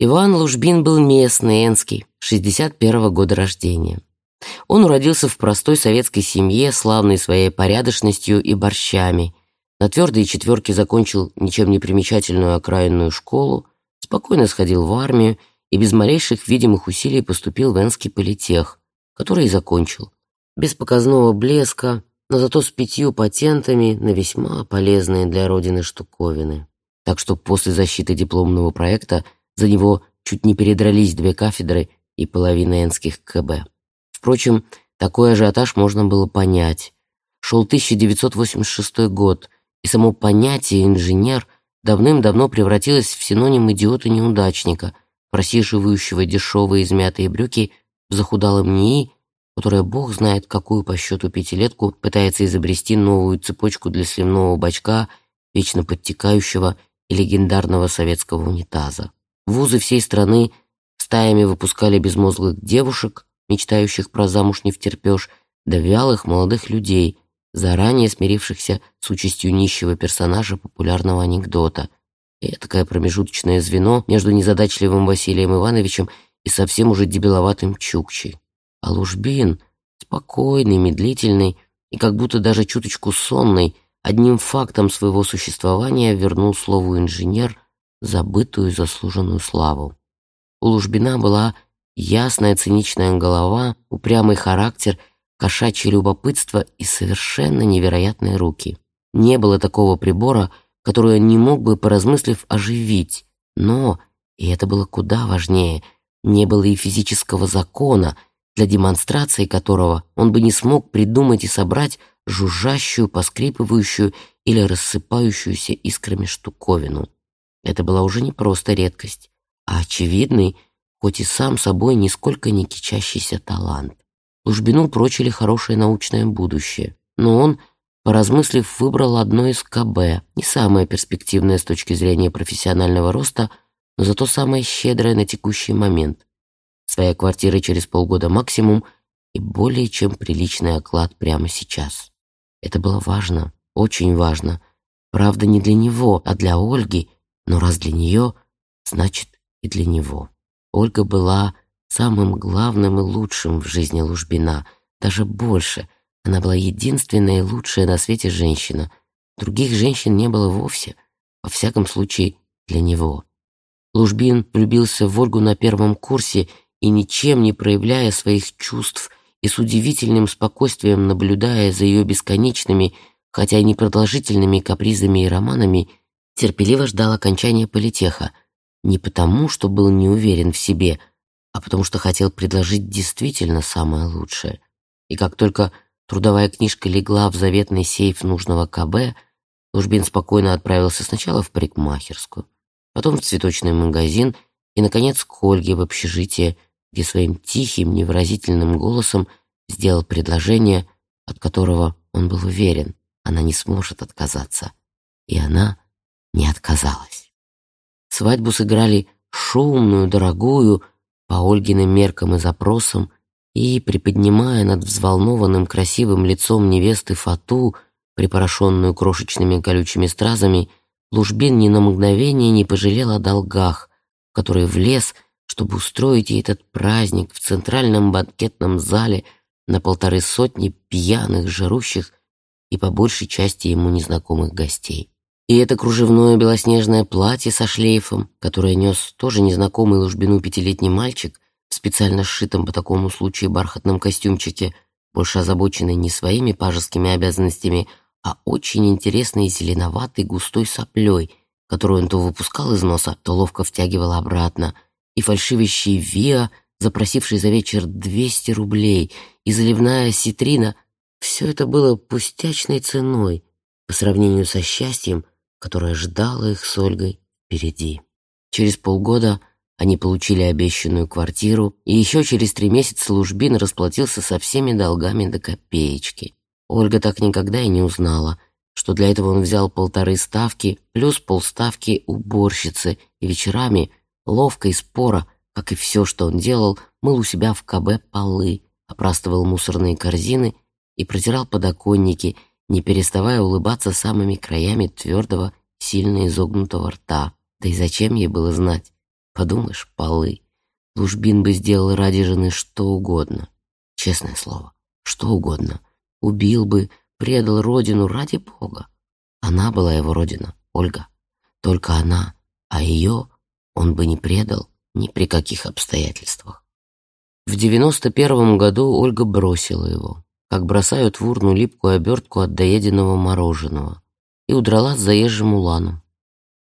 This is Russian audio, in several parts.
Иван Лужбин был местный, энский, 61-го года рождения. Он уродился в простой советской семье, славной своей порядочностью и борщами. На твердые четверки закончил ничем не примечательную окраинную школу, спокойно сходил в армию и без малейших видимых усилий поступил в Энский политех, который и закончил. Без показного блеска, но зато с пятью патентами на весьма полезные для Родины штуковины. Так что после защиты дипломного проекта за него чуть не передрались две кафедры и половина энских КБ. Впрочем, такой ажиотаж можно было понять. Шел 1986 год, и само понятие «инженер» давным-давно превратилось в синоним идиота-неудачника, просиживающего дешевые измятые брюки в захудалом НИИ которая бог знает какую по счету пятилетку пытается изобрести новую цепочку для сливного бачка, вечно подтекающего и легендарного советского унитаза. Вузы всей страны стаями выпускали безмозглых девушек, мечтающих про замуж не втерпешь, да вялых молодых людей, заранее смирившихся с участью нищего персонажа популярного анекдота. И такое промежуточное звено между незадачливым Василием Ивановичем и совсем уже дебиловатым Чукчей. А Лужбин, спокойный, медлительный и как будто даже чуточку сонный, одним фактом своего существования вернул слову «инженер» забытую заслуженную славу. У Лужбина была ясная циничная голова, упрямый характер, кошачье любопытство и совершенно невероятные руки. Не было такого прибора, который он не мог бы, поразмыслив, оживить. Но, и это было куда важнее, не было и физического закона — для демонстрации которого он бы не смог придумать и собрать жужжащую, поскрипывающую или рассыпающуюся искрами штуковину. Это была уже не просто редкость, а очевидный, хоть и сам собой нисколько не кичащийся талант. Лужбину прочили хорошее научное будущее, но он, поразмыслив, выбрал одно из КБ, не самое перспективное с точки зрения профессионального роста, но зато самое щедрое на текущий момент своя квартира через полгода максимум и более чем приличный оклад прямо сейчас. Это было важно, очень важно. Правда, не для него, а для Ольги, но раз для нее, значит и для него. Ольга была самым главным и лучшим в жизни Лужбина, даже больше. Она была единственная и лучшая на свете женщина. Других женщин не было вовсе, во всяком случае для него. Лужбин влюбился в Ольгу на первом курсе и ничем не проявляя своих чувств и с удивительным спокойствием наблюдая за ее бесконечными, хотя и непродолжительными капризами и романами, терпеливо ждал окончания политеха, не потому, что был не уверен в себе, а потому что хотел предложить действительно самое лучшее. И как только трудовая книжка легла в заветный сейф нужного КБ, Лужбин спокойно отправился сначала в парикмахерскую, потом в цветочный магазин и, наконец, к Ольге в общежитие, где своим тихим, невыразительным голосом сделал предложение, от которого он был уверен, она не сможет отказаться. И она не отказалась. Свадьбу сыграли шумную, дорогую, по Ольгиным меркам и запросам, и, приподнимая над взволнованным красивым лицом невесты фату, припорошенную крошечными колючими стразами, Лужбин ни на мгновение не пожалел о долгах, которые влез чтобы устроить ей этот праздник в центральном банкетном зале на полторы сотни пьяных, жарущих и по большей части ему незнакомых гостей. И это кружевное белоснежное платье со шлейфом, которое нес тоже незнакомый Лужбину пятилетний мальчик в специально сшитом по такому случаю бархатном костюмчике, больше озабоченный не своими пажескими обязанностями, а очень интересной зеленоватой густой соплей, которую он то выпускал из носа, то ловко втягивал обратно — и фальшивящий Виа, запросивший за вечер 200 рублей, и заливная ситрина — все это было пустячной ценой по сравнению со счастьем, которое ждало их с Ольгой впереди. Через полгода они получили обещанную квартиру, и еще через три месяца Лужбин расплатился со всеми долгами до копеечки. Ольга так никогда и не узнала, что для этого он взял полторы ставки плюс полставки уборщицы и вечерами ловко и споро, как и все, что он делал, мыл у себя в КБ полы, опрастывал мусорные корзины и протирал подоконники, не переставая улыбаться самыми краями твердого, сильно изогнутого рта. Да и зачем ей было знать? Подумаешь, полы. Лужбин бы сделал ради жены что угодно. Честное слово, что угодно. Убил бы, предал родину ради Бога. Она была его родина, Ольга. Только она, а ее он бы не предал ни при каких обстоятельствах. В девяносто первом году Ольга бросила его, как бросают в урну липкую обертку от доеденного мороженого, и удрала с заезжим уланом.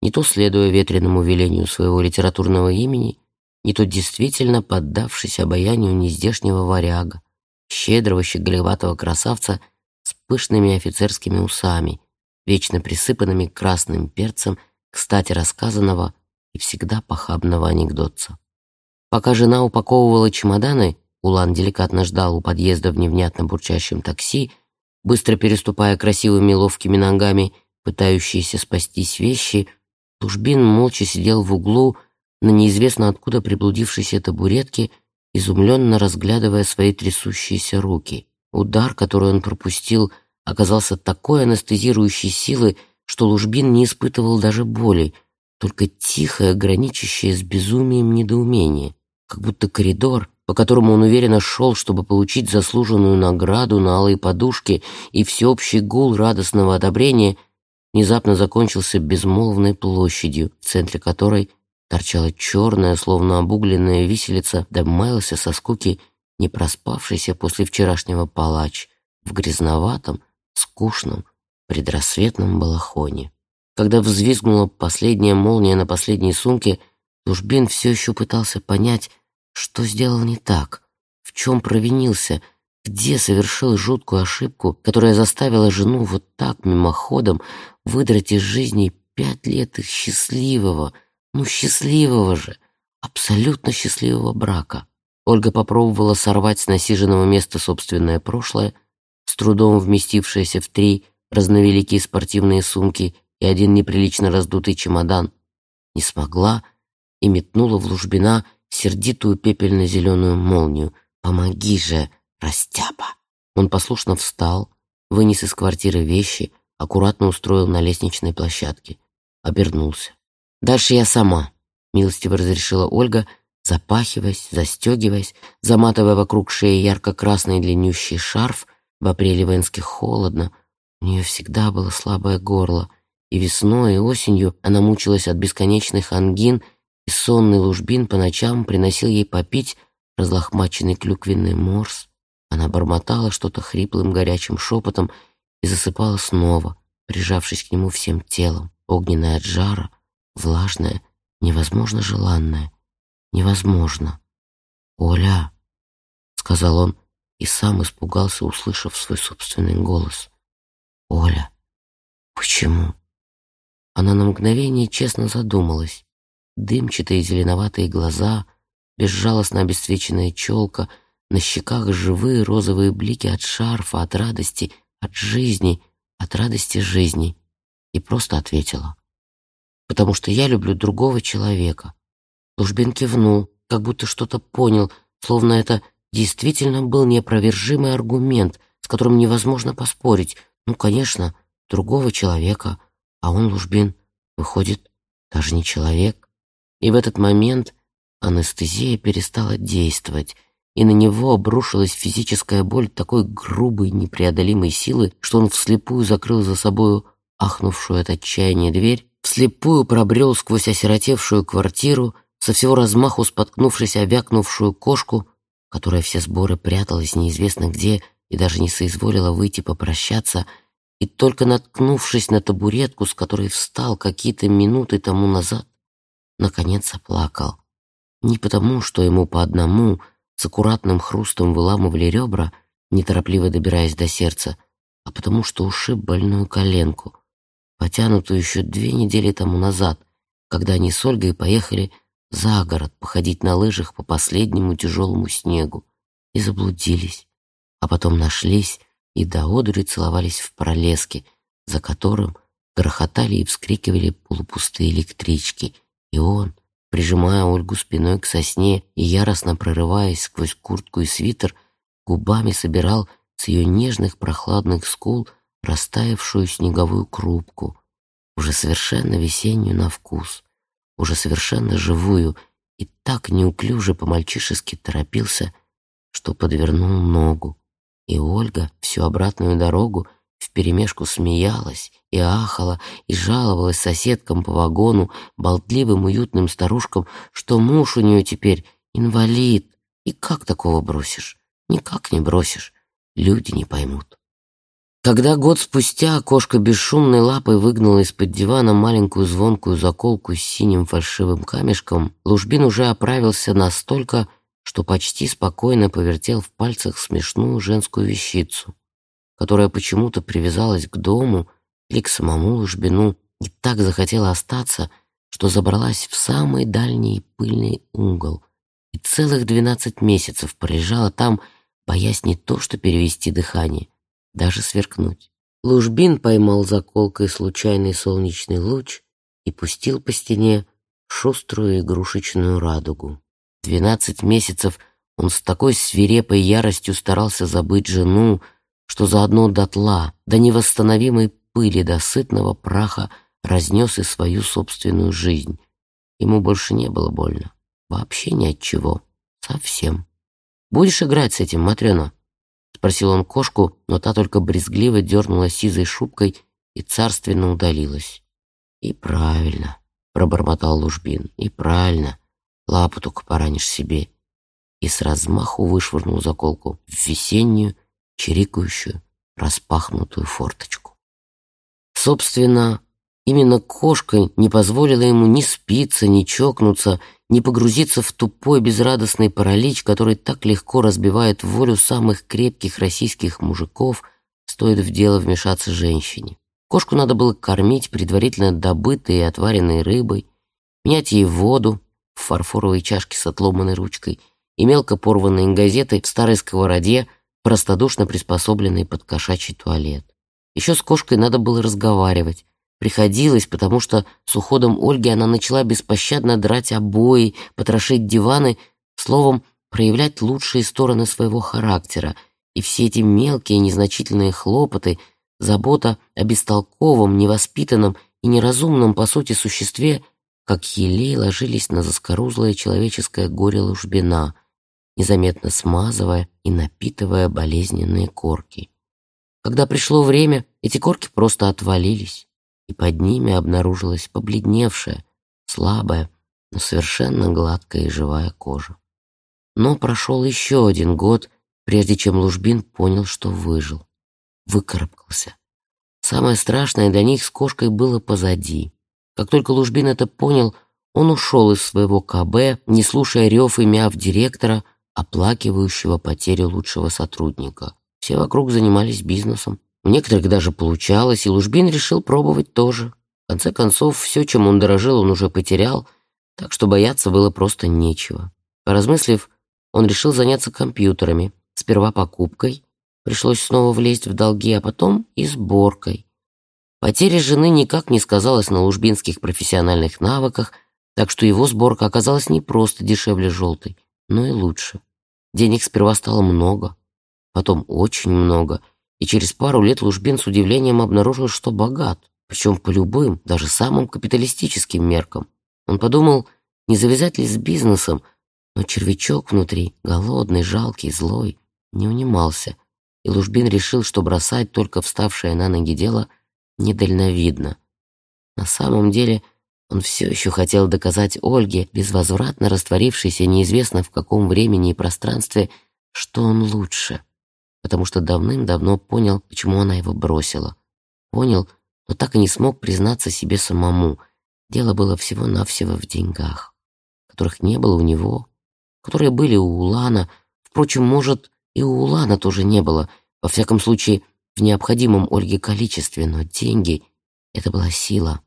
Не то следуя ветреному велению своего литературного имени, не то действительно поддавшись обаянию нездешнего варяга, щедрого щеголеватого красавца с пышными офицерскими усами, вечно присыпанными красным перцем, кстати рассказанного и всегда похабного анекдотца. Пока жена упаковывала чемоданы, Улан деликатно ждал у подъезда в невнятно бурчащем такси, быстро переступая красивыми ловкими ногами, пытающиеся спастись вещи, Тушбин молча сидел в углу, на неизвестно откуда приблудившейся табуретке, изумленно разглядывая свои трясущиеся руки. Удар, который он пропустил, оказался такой анестезирующей силы, что Лужбин не испытывал даже боли, только тихое, граничащее с безумием недоумение, как будто коридор, по которому он уверенно шел, чтобы получить заслуженную награду на алой подушке и всеобщий гул радостного одобрения, внезапно закончился безмолвной площадью, в центре которой торчала черная, словно обугленная виселица, да маялся со скуки не проспавшийся после вчерашнего палач в грязноватом, скучном, предрассветном балахоне. Когда взвизгнула последняя молния на последней сумке, Лужбин все еще пытался понять, что сделал не так, в чем провинился, где совершил жуткую ошибку, которая заставила жену вот так мимоходом выдрать из жизни пять лет их счастливого, ну, счастливого же, абсолютно счастливого брака. Ольга попробовала сорвать с насиженного места собственное прошлое, с трудом вместившееся в три разновеликие спортивные сумки и один неприлично раздутый чемодан. Не смогла и метнула в Лужбина сердитую пепельно-зеленую молнию. «Помоги же, растяпа!» Он послушно встал, вынес из квартиры вещи, аккуратно устроил на лестничной площадке. Обернулся. «Дальше я сама», — милостиво разрешила Ольга, запахиваясь, застегиваясь, заматывая вокруг шеи ярко-красный длиннющий шарф. В апреле в Энске холодно, у нее всегда было слабое горло, и весной, и осенью она мучилась от бесконечных ангин, и сонный лужбин по ночам приносил ей попить разлохмаченный клюквенный морс. Она бормотала что-то хриплым горячим шепотом и засыпала снова, прижавшись к нему всем телом, огненная от жара, влажная, невозможно желанная, невозможно. «Оля!» — сказал он и сам испугался, услышав свой собственный голос. «Оля, почему?» Она на мгновение честно задумалась. Дымчатые зеленоватые глаза, безжалостно обесцвеченная челка, на щеках живые розовые блики от шарфа, от радости, от жизни, от радости жизни. И просто ответила. «Потому что я люблю другого человека». Лужбин кивнул, как будто что-то понял, словно это действительно был неопровержимый аргумент, с которым невозможно поспорить. Ну, конечно, другого человека, а он, Лужбин, выходит, даже не человек. И в этот момент анестезия перестала действовать, и на него обрушилась физическая боль такой грубой, непреодолимой силы, что он вслепую закрыл за собою ахнувшую от отчаяния дверь, вслепую пробрел сквозь осиротевшую квартиру, со всего размаху споткнувшись о вякнувшую кошку, которая все сборы пряталась неизвестно где и даже не соизволила выйти попрощаться, и только наткнувшись на табуретку, с которой встал какие-то минуты тому назад, наконец оплакал. Не потому, что ему по одному с аккуратным хрустом выламывали ребра, неторопливо добираясь до сердца, а потому что ушиб больную коленку, потянутую еще две недели тому назад, когда они с Ольгой поехали за город походить на лыжах по последнему тяжелому снегу и заблудились, а потом нашлись и до одури целовались в пролеске, за которым грохотали и вскрикивали полупустые электрички, и он, прижимая Ольгу спиной к сосне и яростно прорываясь сквозь куртку и свитер, губами собирал с ее нежных прохладных скул растаявшую снеговую крупку, уже совершенно весеннюю на вкус уже совершенно живую и так неуклюже по-мальчишески торопился, что подвернул ногу. И Ольга всю обратную дорогу вперемешку смеялась и ахала, и жаловалась соседкам по вагону, болтливым уютным старушкам, что муж у нее теперь инвалид. И как такого бросишь? Никак не бросишь. Люди не поймут. Когда год спустя кошка бесшумной лапой выгнала из-под дивана маленькую звонкую заколку с синим фальшивым камешком, Лужбин уже оправился настолько, что почти спокойно повертел в пальцах смешную женскую вещицу, которая почему-то привязалась к дому или к самому Лужбину и так захотела остаться, что забралась в самый дальний пыльный угол и целых двенадцать месяцев пролежала там, боясь не то что перевести дыхание, даже сверкнуть. Лужбин поймал заколкой случайный солнечный луч и пустил по стене шуструю игрушечную радугу. Двенадцать месяцев он с такой свирепой яростью старался забыть жену, что заодно дотла, до невосстановимой пыли, до сытного праха разнес и свою собственную жизнь. Ему больше не было больно. Вообще ни от чего. Совсем. «Будешь играть с этим, Матрена?» Спросил он кошку, но та только брезгливо дернула сизой шубкой и царственно удалилась. «И правильно», — пробормотал Лужбин, — «и правильно. Лапу только поранишь себе». И с размаху вышвырнул заколку в весеннюю, чирикающую, распахнутую форточку. Собственно, именно кошка не позволила ему ни спиться, ни чокнуться, не погрузиться в тупой безрадостный паралич, который так легко разбивает волю самых крепких российских мужиков, стоит в дело вмешаться женщине. Кошку надо было кормить предварительно добытой и отваренной рыбой, менять ей воду в фарфоровой чашке с отломанной ручкой и мелко порванные газеты в старой сковороде, простодушно приспособленной под кошачий туалет. Еще с кошкой надо было разговаривать, Приходилось, потому что с уходом Ольги она начала беспощадно драть обои, потрошить диваны, словом, проявлять лучшие стороны своего характера. И все эти мелкие незначительные хлопоты, забота о бестолковом, невоспитанном и неразумном, по сути, существе, как елей ложились на заскорузлое человеческое горе лужбина, незаметно смазывая и напитывая болезненные корки. Когда пришло время, эти корки просто отвалились и под ними обнаружилась побледневшая, слабая, но совершенно гладкая и живая кожа. Но прошел еще один год, прежде чем Лужбин понял, что выжил, выкарабкался. Самое страшное для них с кошкой было позади. Как только Лужбин это понял, он ушел из своего КБ, не слушая рев и мяв директора, оплакивающего потерю лучшего сотрудника. Все вокруг занимались бизнесом. У некоторых даже получалось, и Лужбин решил пробовать тоже. В конце концов, все, чем он дорожил, он уже потерял, так что бояться было просто нечего. Поразмыслив, он решил заняться компьютерами. Сперва покупкой, пришлось снова влезть в долги, а потом и сборкой. Потеря жены никак не сказалась на лужбинских профессиональных навыках, так что его сборка оказалась не просто дешевле желтой, но и лучше. Денег сперва стало много, потом очень много — и через пару лет Лужбин с удивлением обнаружил, что богат, причем по любым, даже самым капиталистическим меркам. Он подумал, не завязать ли с бизнесом, но червячок внутри, голодный, жалкий, злой, не унимался, и Лужбин решил, что бросать только вставшее на ноги дело недальновидно. На самом деле он все еще хотел доказать Ольге, безвозвратно растворившейся неизвестно в каком времени и пространстве, что он лучше потому что давным-давно понял, почему она его бросила. Понял, но так и не смог признаться себе самому. Дело было всего-навсего в деньгах, которых не было у него, которые были у Улана. Впрочем, может, и у Улана тоже не было, во всяком случае, в необходимом Ольге количестве, но деньги — это была сила,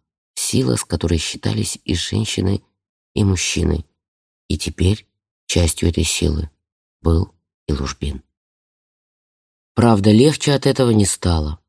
сила, с которой считались и женщины, и мужчины. И теперь частью этой силы был и Лужбин. Правда, легче от этого не стало.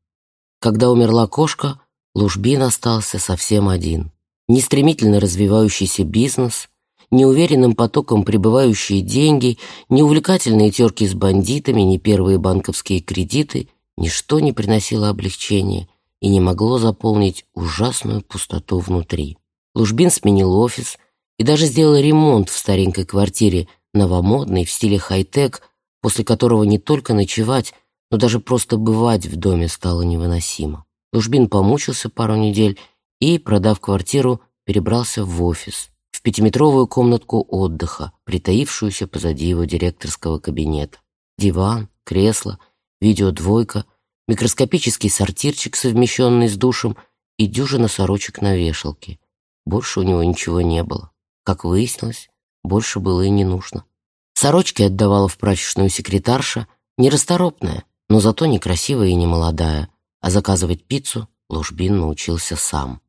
Когда умерла кошка, Лужбин остался совсем один. Ни стремительно развивающийся бизнес, ни уверенным потоком прибывающие деньги, ни увлекательные терки с бандитами, ни первые банковские кредиты — ничто не приносило облегчения и не могло заполнить ужасную пустоту внутри. Лужбин сменил офис, и даже сделала ремонт в старенькой квартире, новомодный, в стиле хай-тек, после которого не только ночевать, но даже просто бывать в доме стало невыносимо. Лужбин помучился пару недель и, продав квартиру, перебрался в офис, в пятиметровую комнатку отдыха, притаившуюся позади его директорского кабинета. Диван, кресло, видеодвойка, микроскопический сортирчик, совмещенный с душем, и дюжина сорочек на вешалке. Больше у него ничего не было. Как выяснилось, больше было и не нужно. Сорочки отдавала в прачечную секретарша, нерасторопная, но зато некрасивая и не молодая, а заказывать пиццу Лужбин научился сам.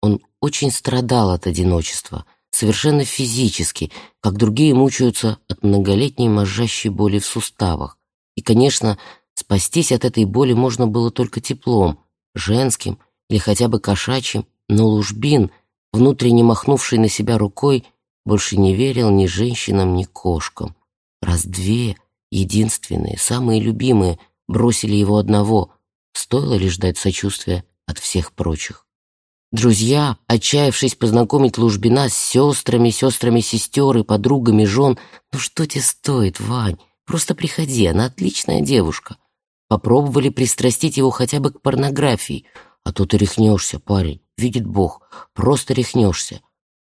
Он очень страдал от одиночества, совершенно физически, как другие мучаются от многолетней мозжащей боли в суставах. И, конечно, спастись от этой боли можно было только теплом, женским или хотя бы кошачьим, но Лужбин, внутренне махнувший на себя рукой, больше не верил ни женщинам, ни кошкам. Раз две, единственные, самые любимые, бросили его одного, стоило лишь ждать сочувствия от всех прочих. Друзья, отчаявшись познакомить Лужбина с сестрами, сестрами сестер и подругами жен, «Ну что тебе стоит, Вань? Просто приходи, она отличная девушка». Попробовали пристрастить его хотя бы к порнографии, а то ты рехнешься, парень, видит Бог, просто рехнешься.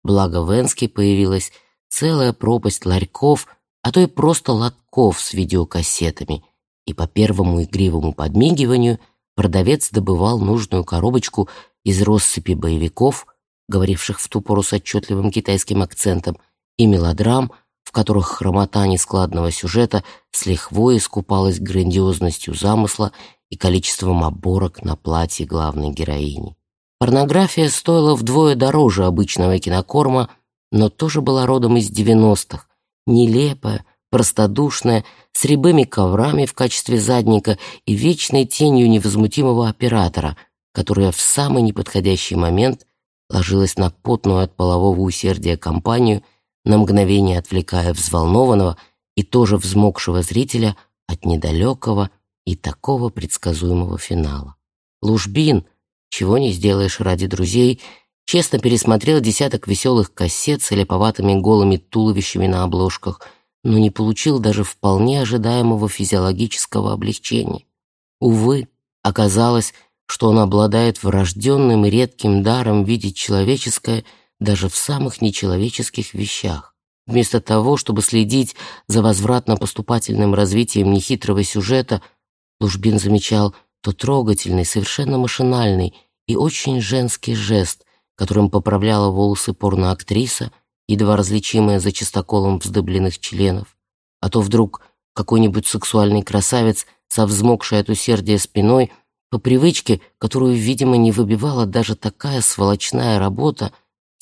Благо в Энске появилась целая пропасть ларьков, а то и просто лотков с видеокассетами, и по первому игривому подмигиванию продавец добывал нужную коробочку из россыпи боевиков, говоривших в ту пору с отчетливым китайским акцентом, и мелодрам, в которых хромота нескладного сюжета с лихвой искупалась грандиозностью замысла и количеством оборок на платье главной героини. Порнография стоила вдвое дороже обычного кинокорма, но тоже была родом из 90-х, нелепая, простодушная, с рябыми коврами в качестве задника и вечной тенью невозмутимого оператора, которая в самый неподходящий момент ложилась на потную от полового усердия компанию, на мгновение отвлекая взволнованного и тоже взмокшего зрителя от недалекого и такого предсказуемого финала. Лужбин — чего не сделаешь ради друзей, честно пересмотрел десяток веселых кассет с леповатыми голыми туловищами на обложках, но не получил даже вполне ожидаемого физиологического облегчения. Увы, оказалось, что он обладает врожденным редким даром видеть человеческое даже в самых нечеловеческих вещах. Вместо того, чтобы следить за возвратно-поступательным развитием нехитрого сюжета, Лужбин замечал то трогательный, совершенно машинальный и очень женский жест, которым поправляла волосы порноактриса, едва различимая за чистоколом вздыбленных членов, а то вдруг какой-нибудь сексуальный красавец со взмокшей от усердия спиной по привычке, которую, видимо, не выбивала даже такая сволочная работа,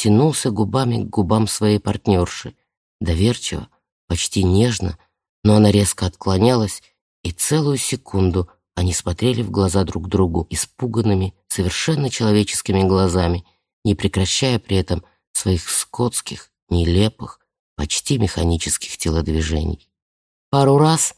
тянулся губами к губам своей партнерши, доверчиво, почти нежно, но она резко отклонялась и целую секунду – они смотрели в глаза друг другу испуганными, совершенно человеческими глазами, не прекращая при этом своих скотских, нелепых, почти механических телодвижений. Пару раз,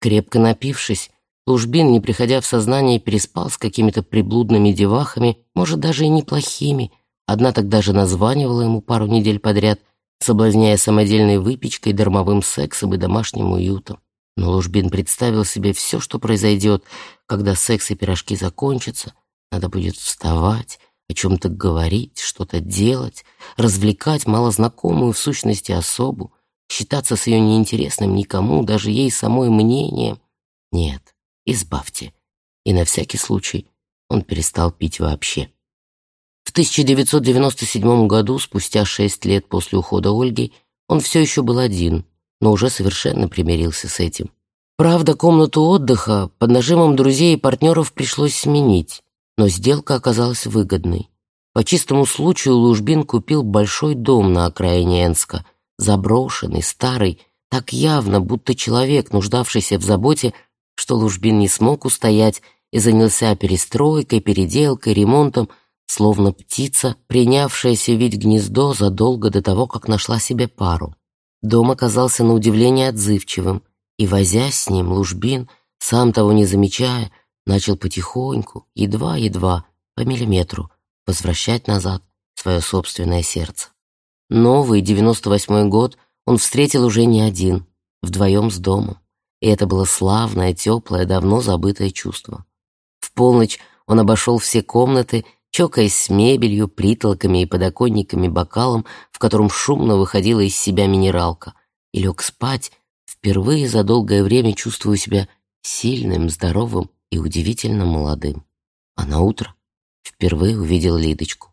крепко напившись, Лужбин, не приходя в сознание, переспал с какими-то приблудными девахами, может, даже и неплохими. Одна тогда же названивала ему пару недель подряд, соблазняя самодельной выпечкой, дармовым сексом и домашним уютом. Но Лужбин представил себе все, что произойдет, когда секс и пирожки закончатся. Надо будет вставать, о чем-то говорить, что-то делать, развлекать малознакомую в сущности особу, считаться с ее неинтересным никому, даже ей самой мнением. Нет, избавьте. И на всякий случай он перестал пить вообще. В 1997 году, спустя шесть лет после ухода Ольги, он все еще был один — но уже совершенно примирился с этим. Правда, комнату отдыха под нажимом друзей и партнеров пришлось сменить, но сделка оказалась выгодной. По чистому случаю Лужбин купил большой дом на окраине Энска, заброшенный, старый, так явно, будто человек, нуждавшийся в заботе, что Лужбин не смог устоять и занялся перестройкой, переделкой, ремонтом, словно птица, принявшаяся видеть гнездо задолго до того, как нашла себе пару. Дом оказался на удивление отзывчивым, и, возясь с ним, Лужбин, сам того не замечая, начал потихоньку, едва-едва, по миллиметру, возвращать назад свое собственное сердце. Новый, девяносто восьмой год, он встретил уже не один, вдвоем с домом. И это было славное, теплое, давно забытое чувство. В полночь он обошел все комнаты, чокаясь с мебелью, притолками и подоконниками бокалом, в котором шумно выходила из себя минералка, и лег спать, впервые за долгое время чувствую себя сильным, здоровым и удивительно молодым. А на утро впервые увидел Лидочку.